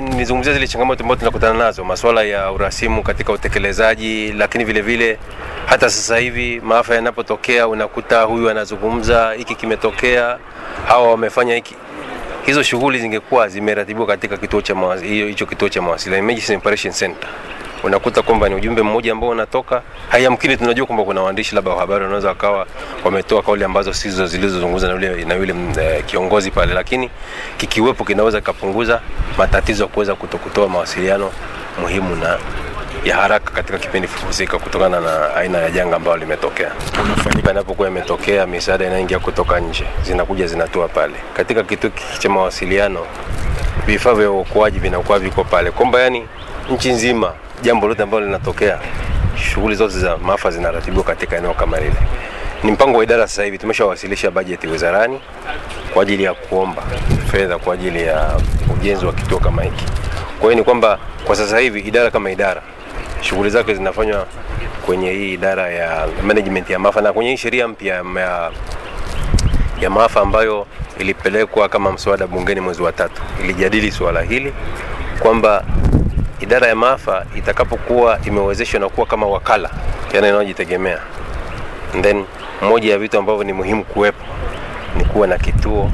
Nizungumzia zile changamoto ambazo tunakutana nazo, masuala ya urasimu katika utekelezaji, lakini vile vile hata sasa hivi maafa yanapotokea, unakuta huyu anazungumza hiki kimetokea, hawa wamefanya hiki. Hizo shughuli zingekuwa zimeratibiwa katika kituo cha hicho kituo cha mawasiliano Emergency Operation Center. Unakuta kwamba ni ujumbe mmoja ambao unatoka, hayamkini tunajua kwamba kuna waandishi labda wa habari wanaweza wakawa wametoa kauli ambazo sizo zilizozungumza na yule na yule e, kiongozi pale, lakini kikiwepo kinaweza kikapunguza matatizo ya kuweza kutokutoa mawasiliano muhimu na ya haraka katika kipindi husika kutokana na aina ya janga ambalo limetokea. Unafanyika inapokuwa imetokea, misaada inaingia kutoka nje, zinakuja zinatua pale katika kituo cha mawasiliano. Vifaa vya uokoaji vinakuwa viko pale, kwamba yani nchi nzima jambo lote ambalo linatokea, shughuli zote za maafa zinaratibiwa katika eneo kama lile. Ni mpango wa idara. Sasa hivi tumeshawasilisha bajeti wizarani kwa ajili ya kuomba fedha kwa ajili ya ujenzi wa kituo kama hiki. Kwa hiyo ni kwamba kwa sasa hivi idara kama idara shughuli zake zinafanywa kwenye hii idara ya management ya maafa na kwenye hii sheria mpya ya, ya maafa ambayo ilipelekwa kama mswada bungeni mwezi wa tatu, ilijadili suala hili kwamba idara ya maafa itakapokuwa imewezeshwa na kuwa kama wakala yana inayojitegemea, then moja ya vitu ambavyo ni muhimu kuwepo ni kuwa na kituo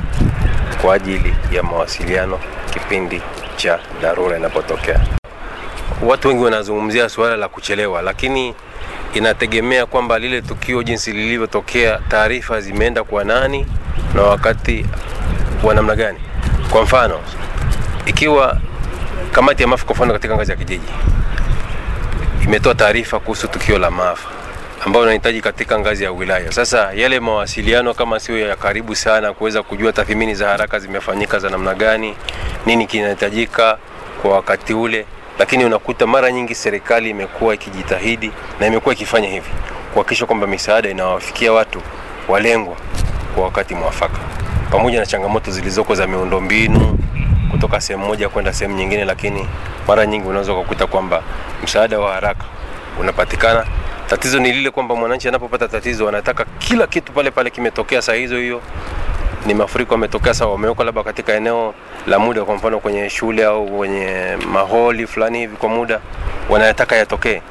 kwa ajili ya mawasiliano kipindi cha dharura inapotokea. Watu wengi wanazungumzia suala la kuchelewa, lakini inategemea kwamba lile tukio jinsi lilivyotokea, taarifa zimeenda kwa nani na wakati wa namna gani. Kwa mfano, ikiwa kamati ya maafa kwa mfano katika ngazi ya kijiji imetoa taarifa kuhusu tukio la maafa ambayo unahitaji katika ngazi ya wilaya. Sasa yale mawasiliano kama sio ya karibu sana, kuweza kujua tathmini za haraka zimefanyika za namna gani, nini kinahitajika kwa wakati ule, lakini unakuta mara nyingi serikali imekuwa ikijitahidi na imekuwa ikifanya hivi kuhakikisha kwamba misaada inawafikia watu walengwa kwa wakati mwafaka, pamoja na changamoto zilizoko za miundombinu kutoka sehemu moja kwenda sehemu nyingine, lakini mara nyingi unaweza kukuta kwamba msaada wa haraka unapatikana. Tatizo ni lile kwamba mwananchi anapopata tatizo anataka kila kitu pale pale kimetokea saa hizo hiyo. Ni mafuriko yametokea, sawa, wamewekwa labda katika eneo la muda, kwa mfano kwenye shule au kwenye maholi fulani hivi kwa muda, wanayataka yatokee,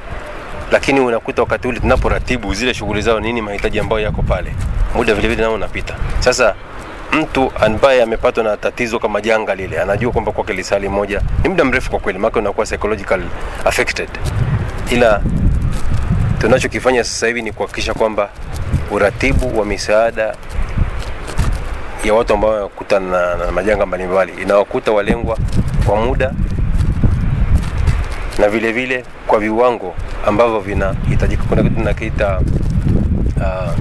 lakini unakuta wakati ule tunaporatibu zile shughuli zao, nini mahitaji ambayo yako pale, muda vile vile nao unapita. Sasa mtu ambaye amepatwa na tatizo kama janga lile anajua kwamba kwake lisali moja ni muda mrefu kwa kweli, maana unakuwa psychological affected. Ila tunachokifanya sasa hivi ni kuhakikisha kwamba uratibu wa misaada ya watu ambao wanakutana na, majanga mbalimbali inawakuta walengwa kwa muda na vile vile kwa viwango ambavyo vinahitajika. Kuna kitu tunakiita uh,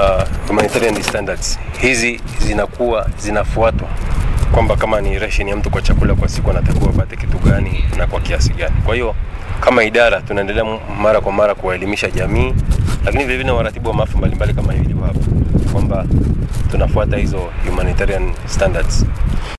uh, humanitarian standards. Hizi zinakuwa zinafuatwa kwamba kama ni ration ya mtu kwa chakula kwa siku anatakiwa apate kitu gani na kwa kiasi gani. Kwa hiyo kama idara tunaendelea mara kwa mara kuwaelimisha jamii, lakini vile vile waratibu wa maafa mbalimbali kama ilivyo hapa kwamba tunafuata hizo humanitarian standards.